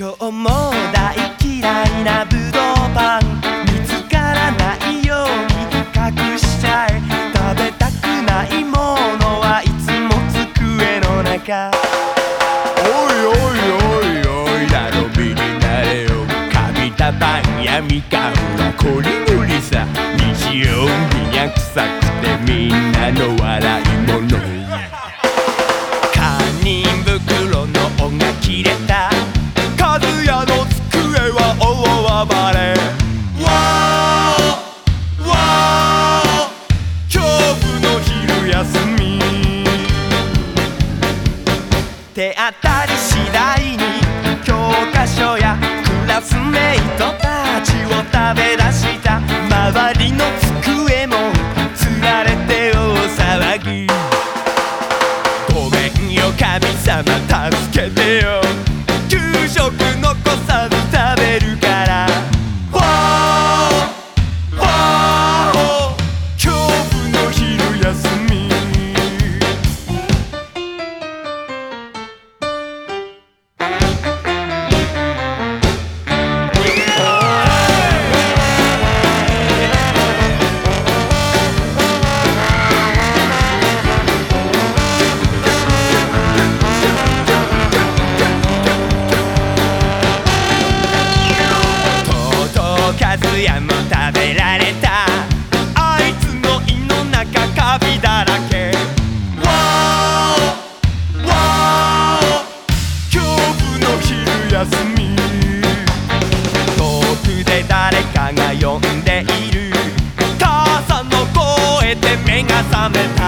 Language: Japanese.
今日も大嫌いなぶどうパン見つからないように隠しちゃえ食べたくないものはいつも机の中おいおいおいおいだろびになれよみたパンやみかんはこりむりさ日曜日にゃくさくてみんなの笑いものの机もつられて大騒ぎ。ごめんよ神様助けてよ。とう和也も食べられた。あいつの胃の中カビだらけ。わーわー恐怖の昼休み。遠くで誰かが呼んでいる。母さんの声で目が覚めた。